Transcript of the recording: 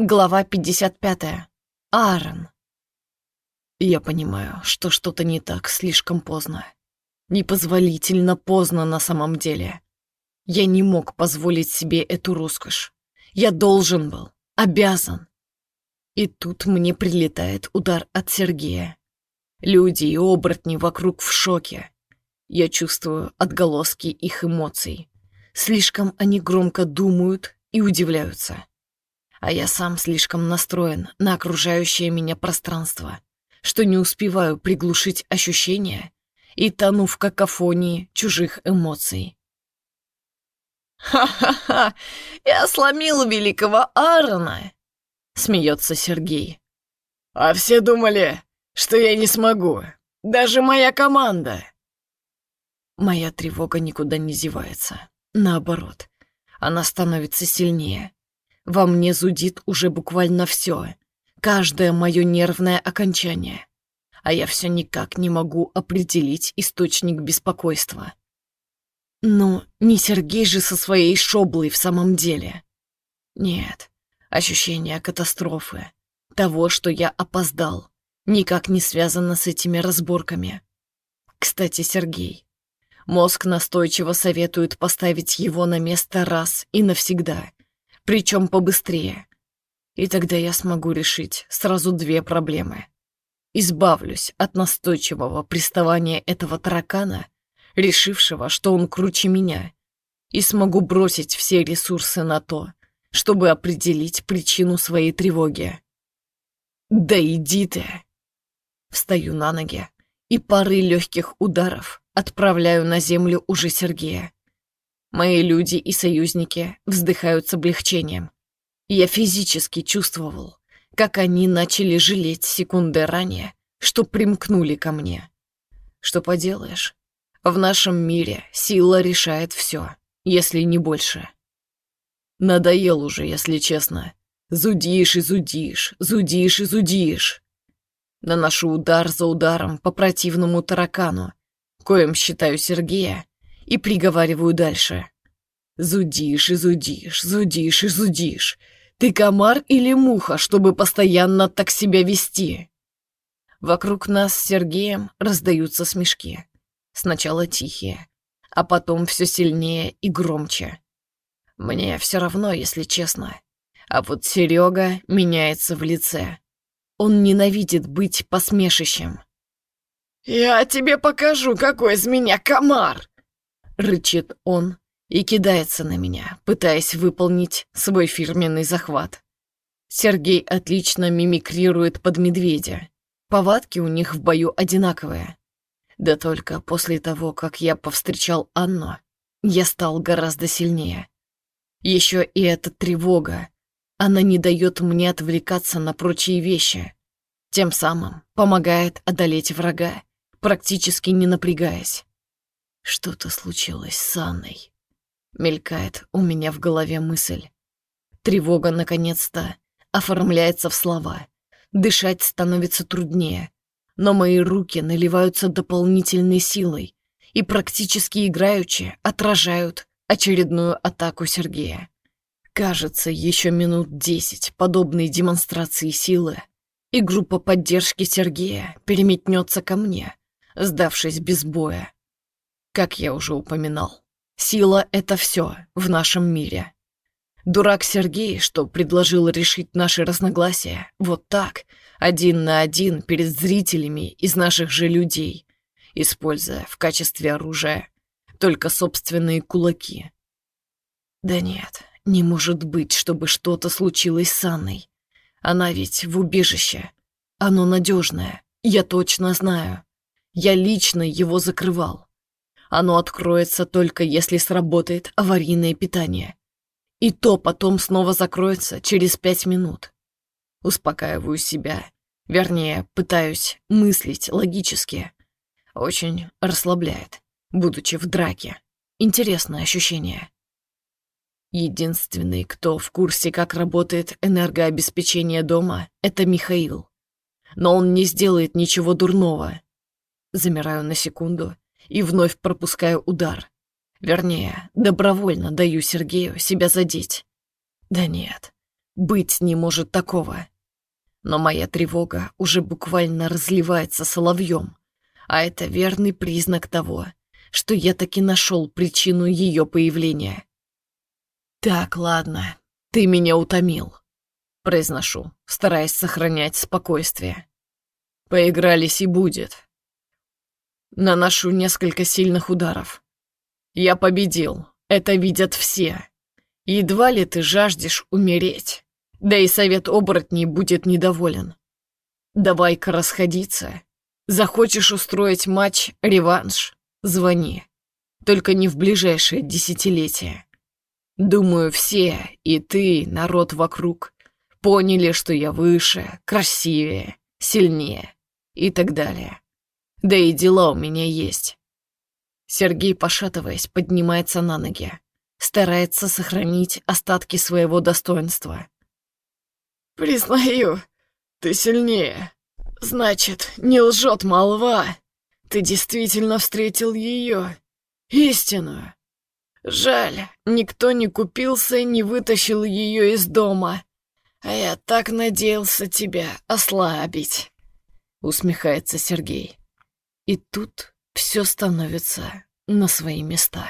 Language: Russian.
Глава 55. Аарон. Я понимаю, что что-то не так слишком поздно. Непозволительно поздно на самом деле. Я не мог позволить себе эту роскошь. Я должен был, обязан. И тут мне прилетает удар от Сергея. Люди и оборотни вокруг в шоке. Я чувствую отголоски их эмоций. Слишком они громко думают и удивляются а я сам слишком настроен на окружающее меня пространство, что не успеваю приглушить ощущения и тону в какофонии чужих эмоций. «Ха-ха-ха! Я сломил великого Аарона!» — смеется Сергей. «А все думали, что я не смогу. Даже моя команда!» Моя тревога никуда не зевается. Наоборот, она становится сильнее. Во мне зудит уже буквально все, каждое мое нервное окончание. А я все никак не могу определить источник беспокойства. Ну, не Сергей же со своей шоблой в самом деле. Нет, ощущение катастрофы, того, что я опоздал, никак не связано с этими разборками. Кстати, Сергей, мозг настойчиво советует поставить его на место раз и навсегда — причем побыстрее. И тогда я смогу решить сразу две проблемы. Избавлюсь от настойчивого приставания этого таракана, решившего, что он круче меня, и смогу бросить все ресурсы на то, чтобы определить причину своей тревоги. Да иди ты! Встаю на ноги и пары легких ударов отправляю на землю уже Сергея. Мои люди и союзники вздыхают с облегчением. Я физически чувствовал, как они начали жалеть секунды ранее, что примкнули ко мне. Что поделаешь, в нашем мире сила решает все, если не больше. Надоел уже, если честно. Зудишь и зудишь, зудишь и зудишь. Наношу удар за ударом по противному таракану, коим считаю Сергея, и приговариваю дальше. Зудишь и зудишь, зудишь и зудишь. Ты комар или муха, чтобы постоянно так себя вести? Вокруг нас с Сергеем раздаются смешки. Сначала тихие, а потом все сильнее и громче. Мне все равно, если честно. А вот Серега меняется в лице. Он ненавидит быть посмешищем. «Я тебе покажу, какой из меня комар!» Рычит он и кидается на меня, пытаясь выполнить свой фирменный захват. Сергей отлично мимикрирует под медведя. Повадки у них в бою одинаковые. Да только после того, как я повстречал Анну, я стал гораздо сильнее. Еще и эта тревога. Она не дает мне отвлекаться на прочие вещи. Тем самым помогает одолеть врага, практически не напрягаясь. Что-то случилось с Анной. Мелькает у меня в голове мысль. Тревога, наконец-то, оформляется в слова. Дышать становится труднее. Но мои руки наливаются дополнительной силой и практически играючи отражают очередную атаку Сергея. Кажется, еще минут десять подобной демонстрации силы, и группа поддержки Сергея переметнется ко мне, сдавшись без боя. Как я уже упоминал, сила — это все в нашем мире. Дурак Сергей, что предложил решить наши разногласия вот так, один на один перед зрителями из наших же людей, используя в качестве оружия только собственные кулаки. Да нет, не может быть, чтобы что-то случилось с Анной. Она ведь в убежище. Оно надежное, я точно знаю. Я лично его закрывал. Оно откроется только если сработает аварийное питание. И то потом снова закроется через пять минут. Успокаиваю себя. Вернее, пытаюсь мыслить логически. Очень расслабляет, будучи в драке. Интересное ощущение. Единственный, кто в курсе, как работает энергообеспечение дома, это Михаил. Но он не сделает ничего дурного. Замираю на секунду и вновь пропускаю удар. Вернее, добровольно даю Сергею себя задеть. Да нет, Быть не может такого. Но моя тревога уже буквально разливается соловьем, а это верный признак того, что я таки нашел причину ее появления. «Так, ладно, ты меня утомил», — произношу, стараясь сохранять спокойствие. «Поигрались и будет». Наношу несколько сильных ударов. Я победил, это видят все. Едва ли ты жаждешь умереть. Да и совет оборотней будет недоволен. Давай-ка расходиться. Захочешь устроить матч-реванш? Звони. Только не в ближайшее десятилетие. Думаю, все, и ты, народ вокруг, поняли, что я выше, красивее, сильнее и так далее. Да и дела у меня есть. Сергей, пошатываясь, поднимается на ноги, старается сохранить остатки своего достоинства. «Признаю, ты сильнее. Значит, не лжет молва. Ты действительно встретил ее, истинную. Жаль, никто не купился и не вытащил ее из дома. А я так надеялся тебя ослабить», — усмехается Сергей. И тут все становится на свои места.